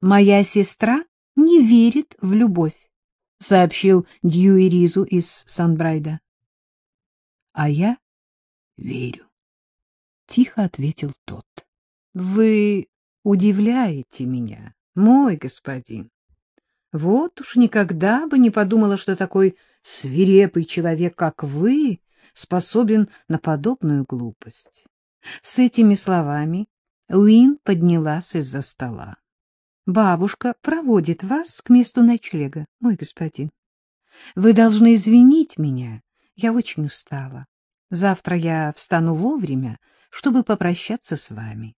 Моя сестра не верит в любовь, — сообщил Дьюи Ризу из Санбрайда. — А я верю, — тихо ответил тот. — Вы удивляете меня, мой господин. Вот уж никогда бы не подумала, что такой свирепый человек, как вы, способен на подобную глупость. С этими словами Уин поднялась из-за стола. — Бабушка проводит вас к месту ночлега, мой господин. Вы должны извинить меня, я очень устала. Завтра я встану вовремя, чтобы попрощаться с вами.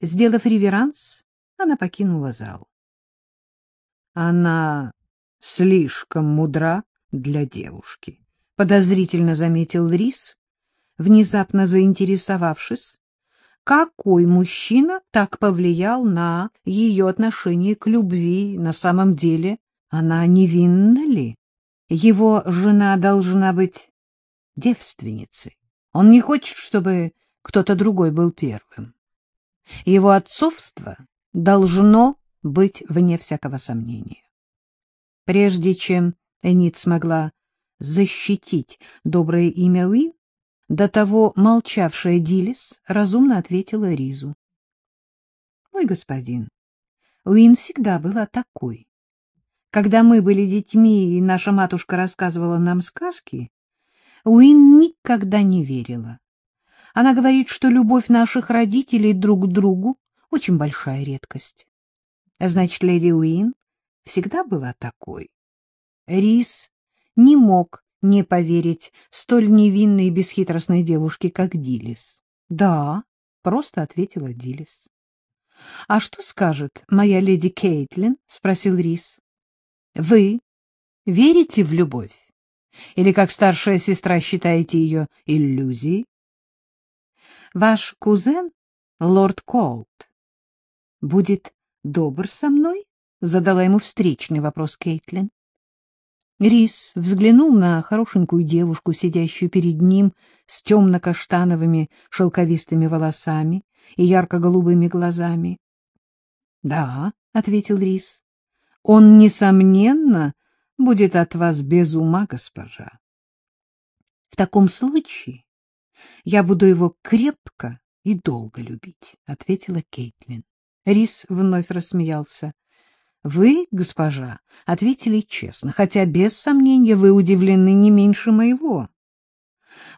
Сделав реверанс, она покинула зал. Она слишком мудра для девушки, — подозрительно заметил Рис, внезапно заинтересовавшись, какой мужчина так повлиял на ее отношение к любви на самом деле? Она невинна ли? Его жена должна быть девственницей. Он не хочет, чтобы кто-то другой был первым. Его отцовство должно быть вне всякого сомнения. Прежде чем Энит смогла защитить доброе имя Уин, до того молчавшая Дилис разумно ответила Ризу. — Мой господин, Уин всегда была такой. Когда мы были детьми, и наша матушка рассказывала нам сказки, Уин никогда не верила. Она говорит, что любовь наших родителей друг к другу — очень большая редкость. Значит, леди Уин всегда была такой. Рис не мог не поверить столь невинной и бесхитростной девушке, как Дилис. — Да, — просто ответила Дилис. — А что скажет моя леди Кейтлин? — спросил Рис. — Вы верите в любовь? Или, как старшая сестра, считаете ее иллюзией? — Ваш кузен, лорд Колт, будет добр со мной? — задала ему встречный вопрос Кейтлин. Рис взглянул на хорошенькую девушку, сидящую перед ним с темно-каштановыми шелковистыми волосами и ярко-голубыми глазами. — Да, — ответил Рис, — он, несомненно, будет от вас без ума, госпожа. — В таком случае я буду его крепко и долго любить, — ответила Кейтлин. Рис вновь рассмеялся. Вы, госпожа, ответили честно, хотя без сомнения вы удивлены не меньше моего.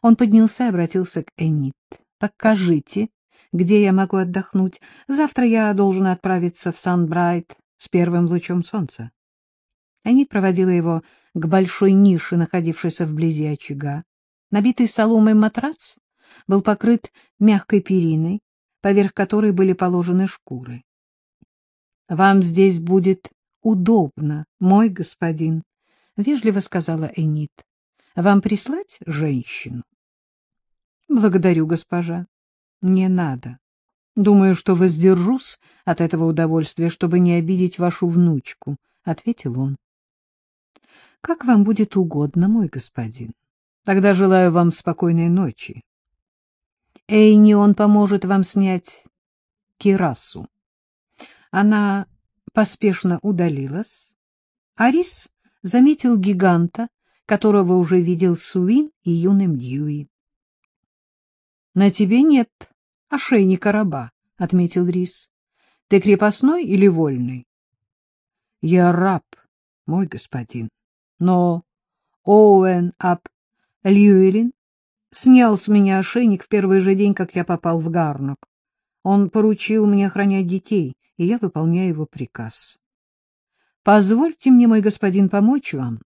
Он поднялся и обратился к Энит. Покажите, где я могу отдохнуть. Завтра я должен отправиться в Сан-Брайт с первым лучом солнца. Энит проводила его к большой нише, находившейся вблизи очага. Набитый соломой матрац был покрыт мягкой периной, поверх которой были положены шкуры. — Вам здесь будет удобно, мой господин, — вежливо сказала Энит. — Вам прислать женщину? — Благодарю, госпожа. — Не надо. Думаю, что воздержусь от этого удовольствия, чтобы не обидеть вашу внучку, — ответил он. — Как вам будет угодно, мой господин. Тогда желаю вам спокойной ночи. Эйни он поможет вам снять кирасу. Она поспешно удалилась. Арис заметил гиганта, которого уже видел Суин и юным Дьюи. — На тебе нет ошейника раба, — отметил Рис. — Ты крепостной или вольный? — Я раб, мой господин. Но Оуэн Ап Льюэлин снял с меня ошейник в первый же день, как я попал в Гарнок. Он поручил мне охранять детей и я выполняю его приказ. Позвольте мне, мой господин, помочь вам.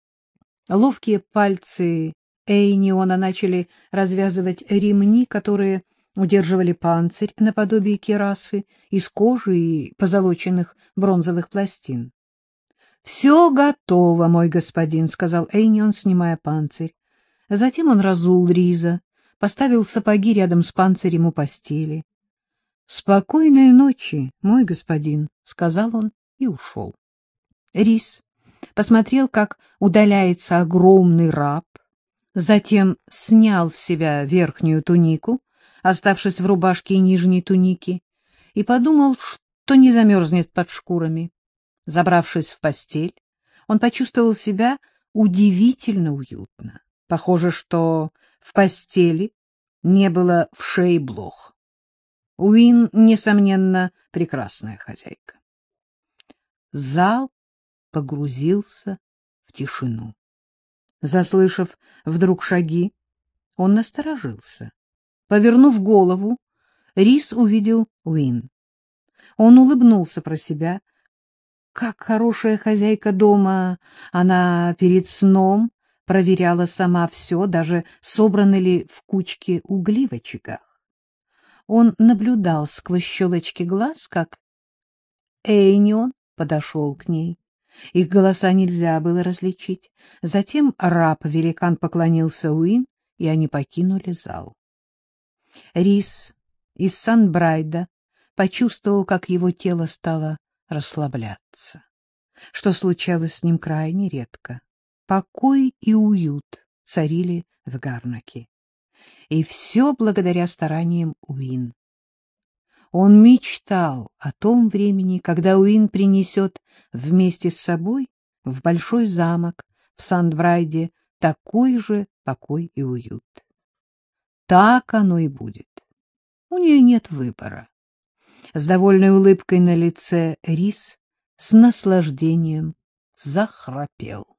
Ловкие пальцы Эйниона начали развязывать ремни, которые удерживали панцирь наподобие керасы из кожи и позолоченных бронзовых пластин. — Все готово, мой господин, — сказал Эйнион, снимая панцирь. Затем он разул Риза, поставил сапоги рядом с панцирем у постели. — Спокойной ночи, мой господин, — сказал он и ушел. Рис посмотрел, как удаляется огромный раб, затем снял с себя верхнюю тунику, оставшись в рубашке и нижней тунике, и подумал, то не замерзнет под шкурами. Забравшись в постель, он почувствовал себя удивительно уютно. Похоже, что в постели не было вшей и блох. Уин, несомненно, прекрасная хозяйка. Зал погрузился в тишину. Заслышав вдруг шаги, он насторожился. Повернув голову, Рис увидел Уин. Он улыбнулся про себя. Как хорошая хозяйка дома, она перед сном проверяла сама все, даже собраны ли в кучке угли в очагах. Он наблюдал сквозь щелочки глаз, как Эйнион подошел к ней. Их голоса нельзя было различить. Затем раб-великан поклонился Уин, и они покинули зал. Рис из Санбрайда почувствовал, как его тело стало расслабляться. Что случалось с ним крайне редко. Покой и уют царили в Гарнаке. И все благодаря стараниям Уин. Он мечтал о том времени, когда Уин принесет вместе с собой в большой замок в Сандбрайде такой же покой и уют. Так оно и будет. У нее нет выбора. С довольной улыбкой на лице Рис с наслаждением захрапел.